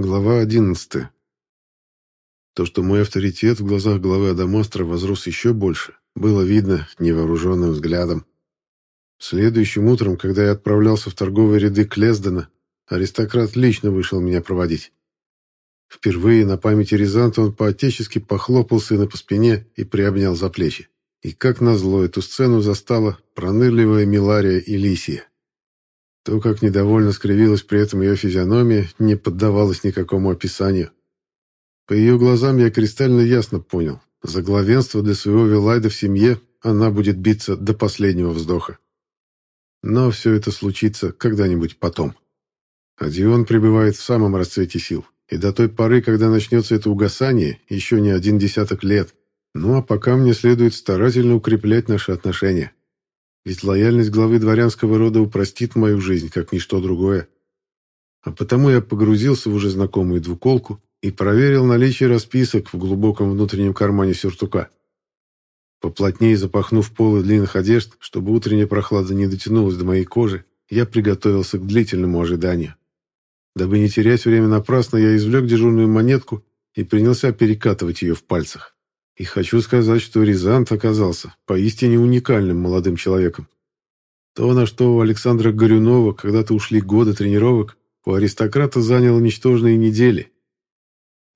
Глава 11. То, что мой авторитет в глазах главы Адамастра возрос еще больше, было видно невооруженным взглядом. Следующим утром, когда я отправлялся в торговые ряды Клездена, аристократ лично вышел меня проводить. Впервые на памяти Рязанта он по-отечески похлопал сына по спине и приобнял за плечи. И как назло эту сцену застала пронырливая Милария и. То, как недовольно скривилась при этом ее физиономия, не поддавалось никакому описанию. По ее глазам я кристально ясно понял. За главенство для своего Вилайда в семье она будет биться до последнего вздоха. Но все это случится когда-нибудь потом. А Дион пребывает в самом расцвете сил. И до той поры, когда начнется это угасание, еще не один десяток лет. Ну а пока мне следует старательно укреплять наши отношения. Ведь лояльность главы дворянского рода упростит мою жизнь, как ничто другое. А потому я погрузился в уже знакомую двуколку и проверил наличие расписок в глубоком внутреннем кармане сюртука. Поплотнее запахнув полы длинных одежд, чтобы утренняя прохлада не дотянулась до моей кожи, я приготовился к длительному ожиданию. Дабы не терять время напрасно, я извлек дежурную монетку и принялся перекатывать ее в пальцах. И хочу сказать, что Рязант оказался поистине уникальным молодым человеком. То, на что у Александра Горюнова когда-то ушли годы тренировок, у аристократа заняло ничтожные недели.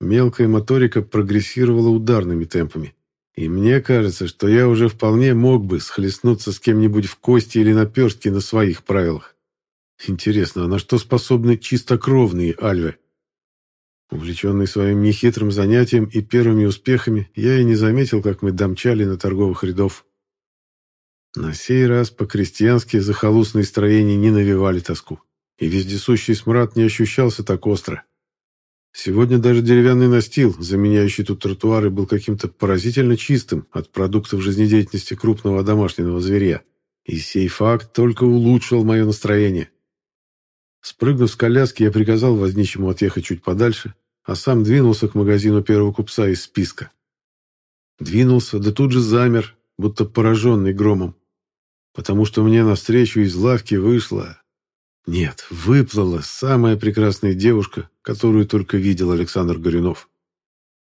Мелкая моторика прогрессировала ударными темпами. И мне кажется, что я уже вполне мог бы схлестнуться с кем-нибудь в кости или наперстке на своих правилах. Интересно, а на что способны чистокровные альвы? Увлеченный своим нехитрым занятием и первыми успехами, я и не заметил, как мы домчали на торговых рядов. На сей раз по-крестьянски захолустные строения не навевали тоску, и вездесущий смрад не ощущался так остро. Сегодня даже деревянный настил, заменяющий тут тротуары, был каким-то поразительно чистым от продуктов жизнедеятельности крупного домашнего зверя. И сей факт только улучшил мое настроение. Спрыгнув с коляски, я приказал возничему отъехать чуть подальше, а сам двинулся к магазину первого купца из списка. Двинулся, да тут же замер, будто пораженный громом, потому что мне навстречу из лавки вышла... Нет, выплыла самая прекрасная девушка, которую только видел Александр Горюнов.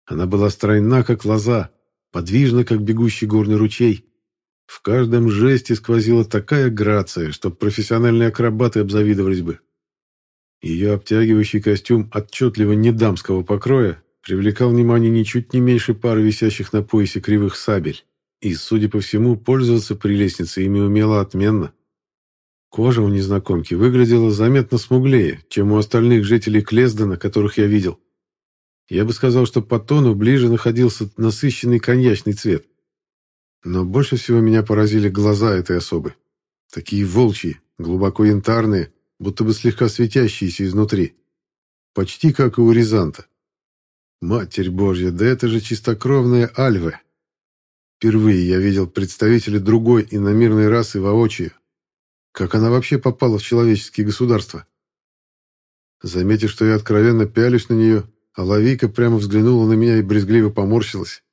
Она была стройна, как лоза, подвижна, как бегущий горный ручей. В каждом жесте сквозила такая грация, что профессиональные акробаты обзавидовались бы. Ее обтягивающий костюм отчетливо недамского покроя привлекал внимание ничуть не меньше пары висящих на поясе кривых сабель. И, судя по всему, пользоваться прелестницей ими умела отменно. Кожа у незнакомки выглядела заметно смуглее, чем у остальных жителей Клездена, которых я видел. Я бы сказал, что по тону ближе находился насыщенный коньячный цвет. Но больше всего меня поразили глаза этой особы. Такие волчьи, глубоко янтарные, будто бы слегка светящиеся изнутри. Почти как и у Рязанта. Матерь Божья, да это же чистокровная Альве. Впервые я видел представителя другой иномирной расы воочию. Как она вообще попала в человеческие государства? Заметив, что я откровенно пялюсь на нее, Алавийка прямо взглянула на меня и брезгливо поморщилась.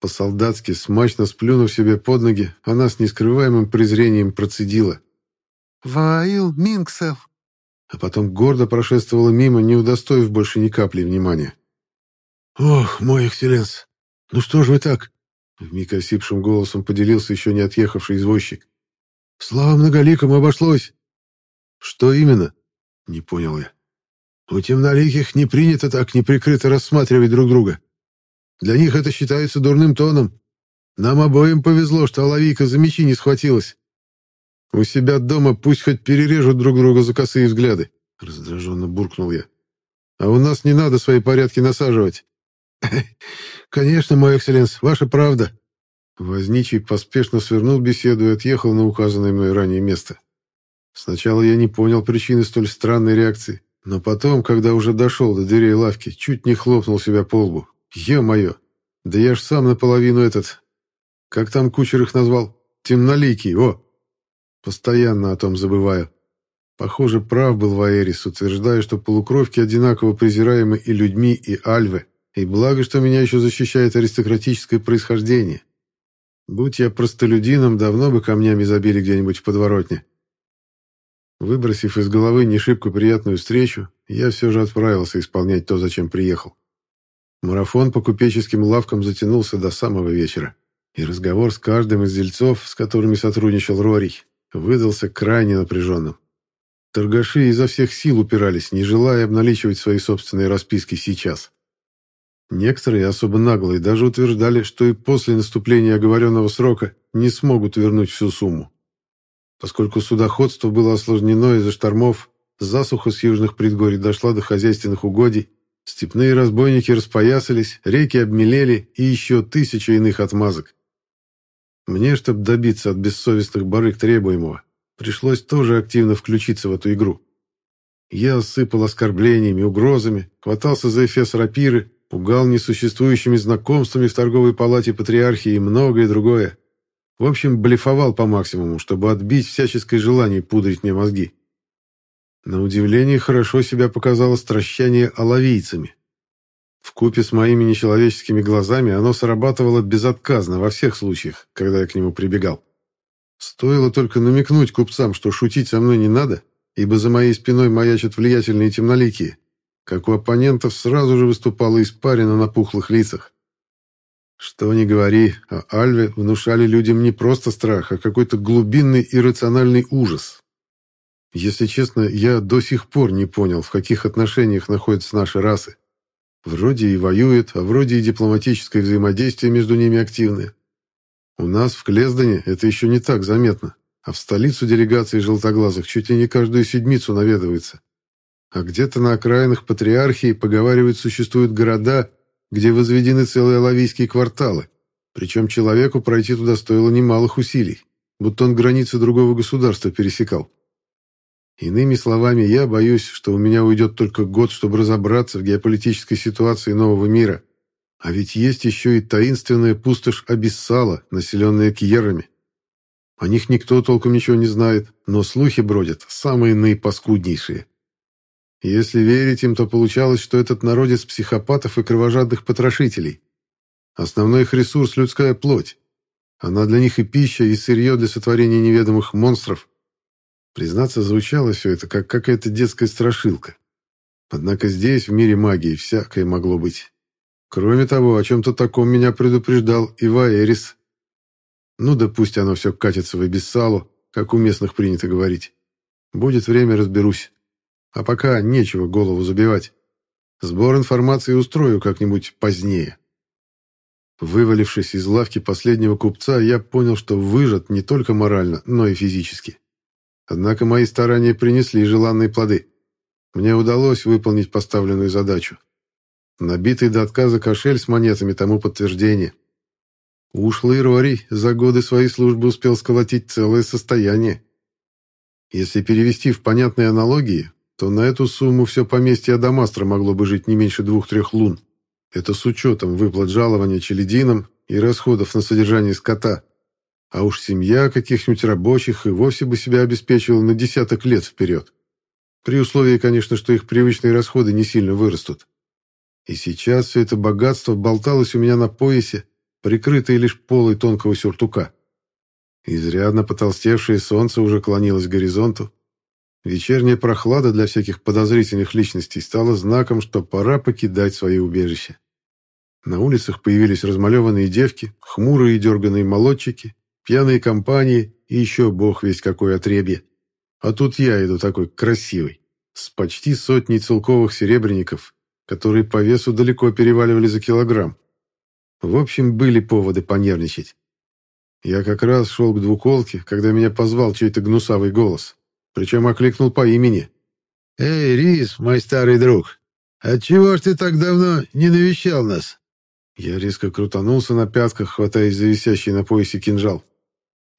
По-солдатски, смачно сплюнув себе под ноги, она с нескрываемым презрением процедила. «Ваил Минксел!» А потом гордо прошествовала мимо, не удостоив больше ни капли внимания. «Ох, мой экселленс, ну что же вы так?» Вмиг осипшим голосом поделился еще не отъехавший извозчик. «Слава многоликому обошлось!» «Что именно?» — не понял я. «У темноликих не принято так неприкрыто рассматривать друг друга. Для них это считается дурным тоном. Нам обоим повезло, что Алавийка за мечи не схватилась. У себя дома пусть хоть перережут друг друга за косые взгляды, раздраженно буркнул я. А у нас не надо свои порядки насаживать. Конечно, мой экселленс, ваша правда. Возничий поспешно свернул беседу и отъехал на указанное мной ранее место. Сначала я не понял причины столь странной реакции, но потом, когда уже дошел до дверей лавки, чуть не хлопнул себя по лбу. Е-мое! Да я ж сам наполовину этот... Как там кучер их назвал? Темноликий, о! Постоянно о том забываю. Похоже, прав был Ваерис, утверждая, что полукровки одинаково презираемы и людьми, и альвы. И благо, что меня еще защищает аристократическое происхождение. Будь я простолюдином, давно бы камнями забили где-нибудь в подворотне. Выбросив из головы не приятную встречу, я все же отправился исполнять то, зачем приехал. Марафон по купеческим лавкам затянулся до самого вечера, и разговор с каждым из дельцов, с которыми сотрудничал Рорий, выдался крайне напряженным. Торгаши изо всех сил упирались, не желая обналичивать свои собственные расписки сейчас. Некоторые, особо наглые, даже утверждали, что и после наступления оговоренного срока не смогут вернуть всю сумму. Поскольку судоходство было осложнено из-за штормов, засуха с южных предгорий дошла до хозяйственных угодий, степные разбойники распоясались, реки обмелели и еще тысяча иных отмазок. Мне, чтобы добиться от бессовестных барыг требуемого, пришлось тоже активно включиться в эту игру. Я осыпал оскорблениями, угрозами, хватался за эфес рапиры, пугал несуществующими знакомствами в торговой палате патриархии и многое другое. В общем, блефовал по максимуму, чтобы отбить всяческое желание пудрить мне мозги. На удивление хорошо себя показало стращание оловийцами. Вкупе с моими нечеловеческими глазами оно срабатывало безотказно во всех случаях, когда я к нему прибегал. Стоило только намекнуть купцам, что шутить со мной не надо, ибо за моей спиной маячат влиятельные темноликие, как у оппонентов сразу же выступала испарина на пухлых лицах. Что ни говори, а Альве внушали людям не просто страх, а какой-то глубинный иррациональный ужас. Если честно, я до сих пор не понял, в каких отношениях находятся наши расы. Вроде и воюют, а вроде и дипломатическое взаимодействие между ними активное. У нас в Клездане это еще не так заметно, а в столицу делегации желтоглазых чуть ли не каждую седмицу наведывается. А где-то на окраинах патриархии, поговаривают, существуют города, где возведены целые лавийские кварталы. Причем человеку пройти туда стоило немалых усилий, будто он границы другого государства пересекал. Иными словами, я боюсь, что у меня уйдет только год, чтобы разобраться в геополитической ситуации нового мира. А ведь есть еще и таинственная пустошь Абиссала, населенная кьерами. О них никто толком ничего не знает, но слухи бродят, самые наипаскуднейшие. Если верить им, то получалось, что этот народец психопатов и кровожадных потрошителей. Основной их ресурс – людская плоть. Она для них и пища, и сырье для сотворения неведомых монстров, Признаться, звучало все это, как какая-то детская страшилка. Однако здесь, в мире магии, всякое могло быть. Кроме того, о чем-то таком меня предупреждал и Ваэрис. Ну да пусть оно все катится в Эбиссалу, как у местных принято говорить. Будет время, разберусь. А пока нечего голову забивать. Сбор информации устрою как-нибудь позднее. Вывалившись из лавки последнего купца, я понял, что выжат не только морально, но и физически. Однако мои старания принесли желанные плоды. Мне удалось выполнить поставленную задачу. Набитый до отказа кошель с монетами тому подтверждение. Ушлый Рори за годы своей службы успел сколотить целое состояние. Если перевести в понятные аналогии, то на эту сумму все поместье Адамастра могло бы жить не меньше двух-трех лун. Это с учетом выплат жалования челядинам и расходов на содержание скота. А уж семья каких-нибудь рабочих и вовсе бы себя обеспечивала на десяток лет вперед. При условии, конечно, что их привычные расходы не сильно вырастут. И сейчас все это богатство болталось у меня на поясе, прикрытое лишь полой тонкого сюртука. Изрядно потолстевшее солнце уже клонилось к горизонту. Вечерняя прохлада для всяких подозрительных личностей стала знаком, что пора покидать свои убежища. На улицах появились размалеванные девки, хмурые и дерганые молодчики, пьяные компании и еще бог весь какой отребье. А тут я иду такой красивый, с почти сотней целковых серебряников, которые по весу далеко переваливали за килограмм. В общем, были поводы понервничать. Я как раз шел к двуколке, когда меня позвал чей-то гнусавый голос, причем окликнул по имени. «Эй, Рис, мой старый друг, отчего ж ты так давно не навещал нас?» Я резко крутанулся на пятках, хватаясь за висящий на поясе кинжал.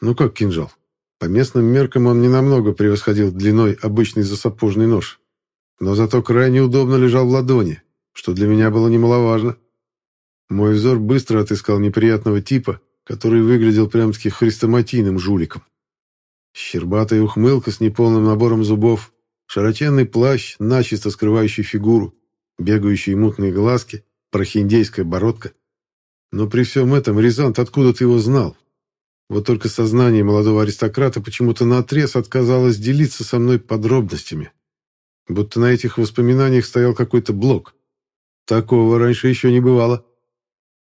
Ну как кинжал? По местным меркам он ненамного превосходил длиной обычный засапожный нож. Но зато крайне удобно лежал в ладони, что для меня было немаловажно. Мой взор быстро отыскал неприятного типа, который выглядел прям-таки хрестоматийным жуликом. Щербатая ухмылка с неполным набором зубов, широченный плащ, начисто скрывающий фигуру, бегающие мутные глазки, прохиндейская бородка. Но при всем этом Рязант откуда-то его знал, Вот только сознание молодого аристократа почему-то наотрез отказалось делиться со мной подробностями. Будто на этих воспоминаниях стоял какой-то блок. Такого раньше еще не бывало.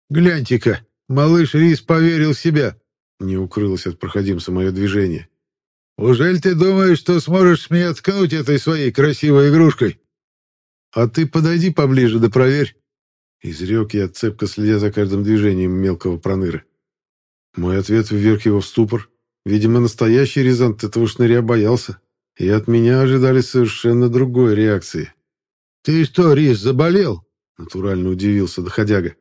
«Гляньте-ка, малыш Рис поверил в себя», — не укрылось от проходимца мое движение. «Ужель ты думаешь, что сможешь меня ткнуть этой своей красивой игрушкой?» «А ты подойди поближе да проверь», — изрек я, цепко следя за каждым движением мелкого проныра. Мой ответ вверх его в ступор. Видимо, настоящий Рязант этого шныря боялся, и от меня ожидали совершенно другой реакции. «Ты что, Рис, заболел?» — натурально удивился доходяга.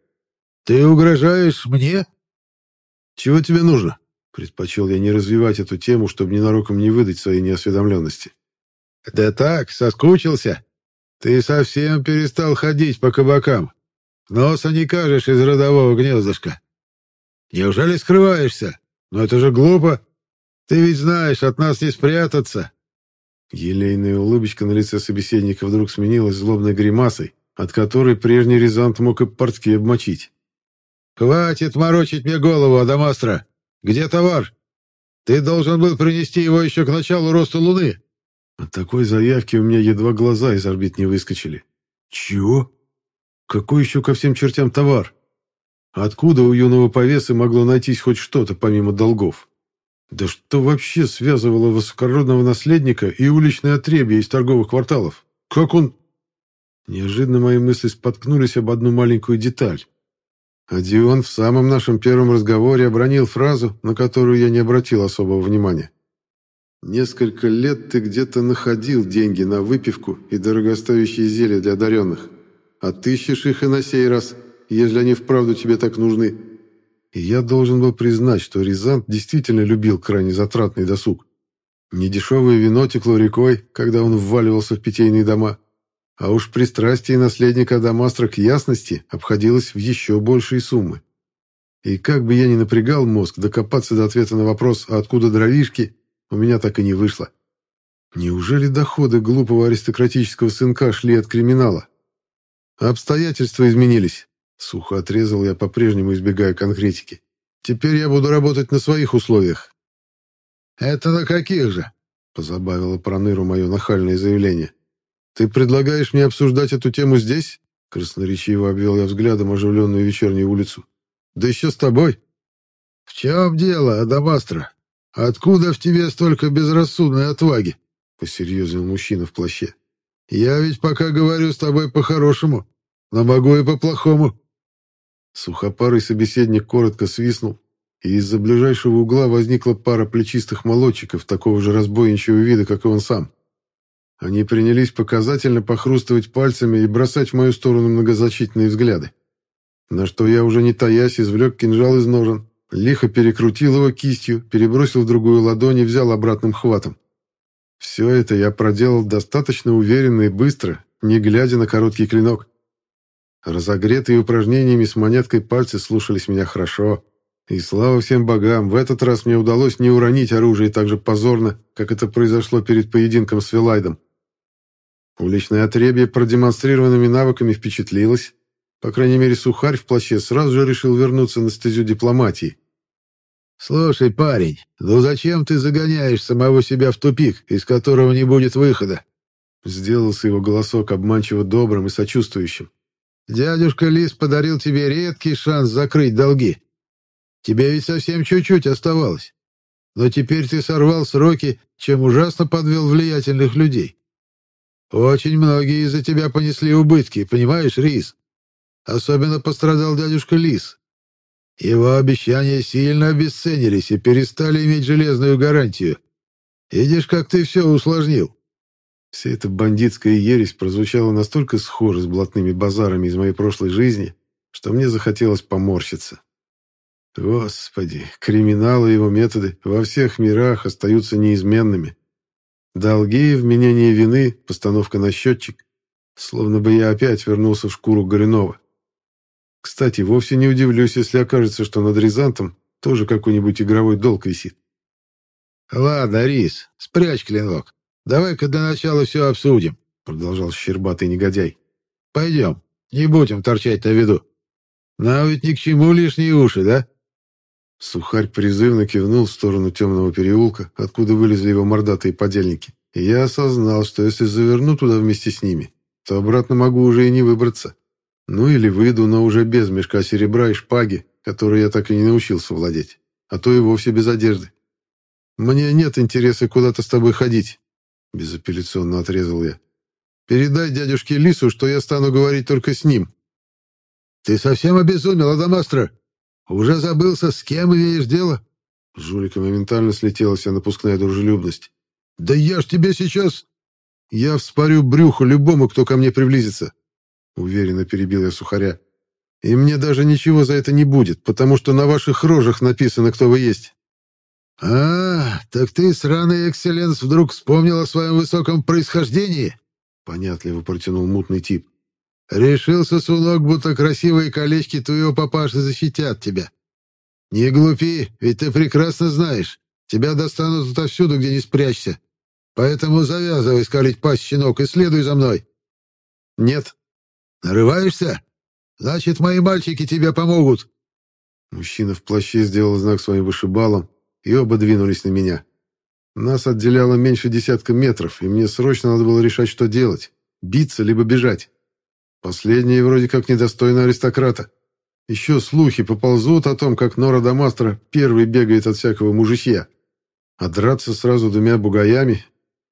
«Ты угрожаешь мне?» «Чего тебе нужно?» Предпочел я не развивать эту тему, чтобы ненароком не выдать своей неосведомленности. «Да так, соскучился. Ты совсем перестал ходить по кабакам. Носа не кажешь из родового гнездышка. Неужели скрываешься? Но это же глупо. Ты ведь знаешь, от нас не спрятаться». Елейная улыбочка на лице собеседника вдруг сменилась злобной гримасой, от которой прежний Рязант мог и портки обмочить. «Хватит морочить мне голову, Адамастра! Где товар? Ты должен был принести его еще к началу роста Луны!» От такой заявки у меня едва глаза из орбит не выскочили. «Чего? Какой еще ко всем чертям товар? Откуда у юного повесы могло найтись хоть что-то, помимо долгов? Да что вообще связывало высокородного наследника и уличное отребье из торговых кварталов? Как он...» Неожиданно мои мысли споткнулись об одну маленькую деталь. А Дион в самом нашем первом разговоре обронил фразу, на которую я не обратил особого внимания. «Несколько лет ты где-то находил деньги на выпивку и дорогостоящие зелья для одаренных. Отыщешь их и на сей раз, если они вправду тебе так нужны». И я должен был признать, что Рязант действительно любил крайне затратный досуг. Недешевое вино текло рекой, когда он вваливался в питейные дома, а уж пристрастие наследника Адамастра к ясности обходилось в еще большие суммы. И как бы я ни напрягал мозг докопаться до ответа на вопрос «А откуда дровишки?», у меня так и не вышло. Неужели доходы глупого аристократического сынка шли от криминала? Обстоятельства изменились. Сухо отрезал я, по-прежнему избегая конкретики. Теперь я буду работать на своих условиях. «Это на каких же?» — позабавило Проныру мое нахальное заявление. «Ты предлагаешь мне обсуждать эту тему здесь?» Красноречиво обвел я взглядом оживленную вечернюю улицу. «Да еще с тобой!» «В чем дело, Адамастра? Откуда в тебе столько безрассудной отваги?» Посерьезнел мужчина в плаще. «Я ведь пока говорю с тобой по-хорошему, но могу и по-плохому». Сухопарый собеседник коротко свистнул, и из-за ближайшего угла возникла пара плечистых молодчиков такого же разбойничьего вида, как и он сам. Они принялись показательно похрустывать пальцами и бросать в мою сторону многозначительные взгляды. На что я уже не таясь извлек кинжал из ножен, лихо перекрутил его кистью, перебросил в другую ладонь и взял обратным хватом. Все это я проделал достаточно уверенно и быстро, не глядя на короткий клинок. Разогретые упражнениями с монеткой пальцы слушались меня хорошо. И слава всем богам, в этот раз мне удалось не уронить оружие так же позорно, как это произошло перед поединком с Вилайдом. Уличное отребье продемонстрированными навыками впечатлилось. По крайней мере, сухарь в плаще сразу же решил вернуться на стезю дипломатии. «Слушай, парень, ну зачем ты загоняешь самого себя в тупик, из которого не будет выхода?» Сделался его голосок обманчиво добрым и сочувствующим. «Дядюшка Лис подарил тебе редкий шанс закрыть долги. Тебе ведь совсем чуть-чуть оставалось. Но теперь ты сорвал сроки, чем ужасно подвел влиятельных людей. Очень многие из-за тебя понесли убытки, понимаешь, Рис? Особенно пострадал дядюшка Лис. Его обещания сильно обесценились и перестали иметь железную гарантию. Видишь, как ты все усложнил. Вся эта бандитская ересь прозвучала настолько схоже с блатными базарами из моей прошлой жизни, что мне захотелось поморщиться. Господи, криминал и его методы во всех мирах остаются неизменными. Долги, вменение вины, постановка на счетчик. Словно бы я опять вернулся в шкуру Горюнова. Кстати, вовсе не удивлюсь, если окажется, что над Рязантом тоже какой-нибудь игровой долг висит. «Ладно, Рис, спрячь клинок. Давай-ка для начала все обсудим», — продолжал щербатый негодяй. «Пойдем, не будем торчать на виду. Нам ведь ни к чему лишние уши, да?» Сухарь призывно кивнул в сторону темного переулка, откуда вылезли его мордатые подельники. И я осознал, что если заверну туда вместе с ними, то обратно могу уже и не выбраться. Ну или выйду, но уже без мешка серебра и шпаги, которой я так и не научился владеть, а то и вовсе без одежды. «Мне нет интереса куда-то с тобой ходить», — безапелляционно отрезал я. «Передай дядюшке Лису, что я стану говорить только с ним». «Ты совсем обезумел, Адамастро? Уже забылся, с кем имеешь дело?» Жулика моментально слетела вся напускная дружелюбность. «Да я ж тебе сейчас...» «Я вспорю брюхо любому, кто ко мне приблизится», — уверенно перебил я сухаря. «И мне даже ничего за это не будет, потому что на ваших рожах написано, кто вы есть». «А, так ты, сраный экселленс, вдруг вспомнил о своем высоком происхождении?» — понятливо протянул мутный тип. «Решился, сунок, будто красивые колечки твоего папаши защитят тебя. Не глупи, ведь ты прекрасно знаешь, тебя достанут отовсюду, где не спрячься. Поэтому завязывай скалить пасть, щенок, и следуй за мной». «Нет». «Нарываешься? Значит, мои мальчики тебе помогут». Мужчина в плаще сделал знак своим вышибалам, и оба двинулись на меня. Нас отделяло меньше десятка метров, и мне срочно надо было решать, что делать — биться либо бежать. Последнее вроде как недостойно аристократа. Еще слухи поползут о том, как Нора Дамастра первый бегает от всякого мужичья. А драться сразу двумя бугаями?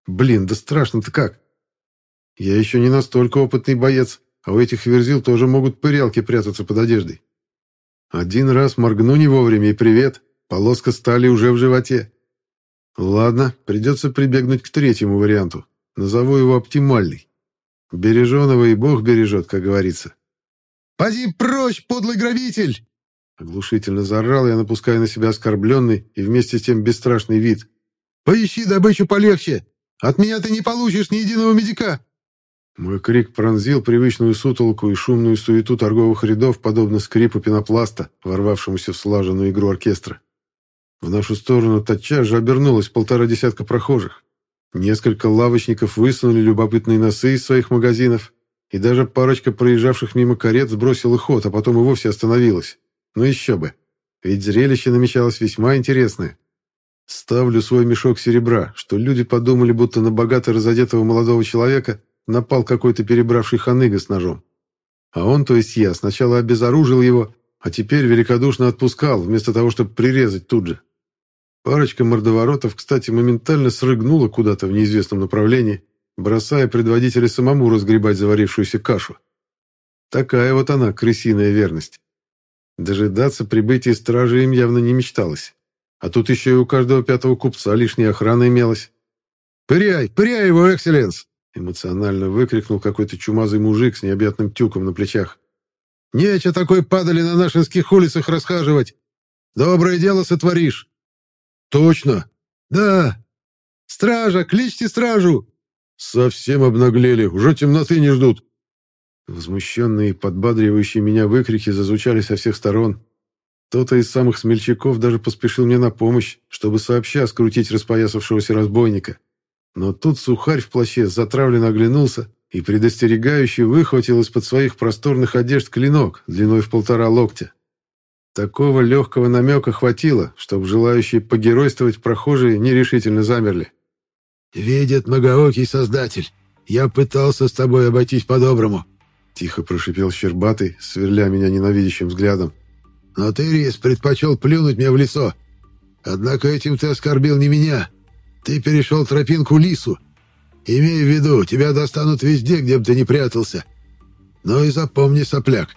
Блин, да страшно-то как. Я еще не настолько опытный боец, а у этих верзил тоже могут пырялки прятаться под одеждой. Один раз моргну не вовремя и привет — Полоска стали уже в животе. Ладно, придется прибегнуть к третьему варианту. Назову его оптимальный. Береженого и Бог бережет, как говорится. «Поди прочь, подлый грабитель!» Оглушительно заорал я, напуская на себя оскорбленный и вместе с тем бесстрашный вид. «Поищи добычу полегче! От меня ты не получишь ни единого медика!» Мой крик пронзил привычную сутолку и шумную суету торговых рядов, подобно скрипу пенопласта, ворвавшемуся в слаженную игру оркестра. В нашу сторону тотчас же обернулось полтора десятка прохожих. Несколько лавочников высунули любопытные носы из своих магазинов, и даже парочка проезжавших мимо карет сбросила ход, а потом и вовсе остановилась. Ну еще бы, ведь зрелище намечалось весьма интересное. Ставлю свой мешок серебра, что люди подумали, будто на богато разодетого молодого человека напал какой-то перебравший ханыга с ножом. А он, то есть я, сначала обезоружил его, а теперь великодушно отпускал, вместо того, чтобы прирезать тут же. Парочка мордоворотов, кстати, моментально срыгнула куда-то в неизвестном направлении, бросая предводителя самому разгребать заварившуюся кашу. Такая вот она, крысиная верность. Дожидаться прибытия стражи им явно не мечталось. А тут еще и у каждого пятого купца лишняя охрана имелась. «Пыряй, пыряй его, экселленс!» эмоционально выкрикнул какой-то чумазый мужик с необъятным тюком на плечах. «Нече такой падали на нашинских улицах расхаживать! Доброе дело сотворишь!» «Точно!» «Да! Стража! Кличьте стражу!» «Совсем обнаглели! Уже темноты не ждут!» Возмущенные, подбадривающие меня выкрики зазвучали со всех сторон. Кто-то из самых смельчаков даже поспешил мне на помощь, чтобы сообща скрутить распоясавшегося разбойника. Но тут сухарь в плаще затравленно оглянулся и предостерегающе выхватил из-под своих просторных одежд клинок длиной в полтора локтя. Такого легкого намека хватило, чтобы желающие погеройствовать прохожие нерешительно замерли. «Видит многоокий Создатель, я пытался с тобой обойтись по-доброму», — тихо прошипел Щербатый, сверля меня ненавидящим взглядом. «Но ты, Рис, предпочел плюнуть мне в лицо. Однако этим ты оскорбил не меня. Ты перешел тропинку лису. Имей в виду, тебя достанут везде, где бы ты ни прятался. Но и запомни, сопляк,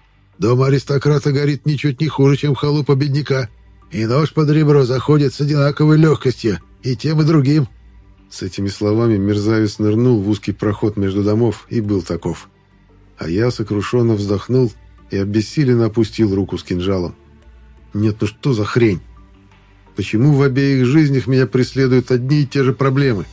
Дом аристократа горит ничуть не хуже, чем халупа бедняка. И нож под ребро заходит с одинаковой легкостью и тем, и другим». С этими словами мерзавец нырнул в узкий проход между домов и был таков. А я сокрушенно вздохнул и обессиленно опустил руку с кинжалом. «Нет, ну что за хрень? Почему в обеих жизнях меня преследуют одни и те же проблемы?»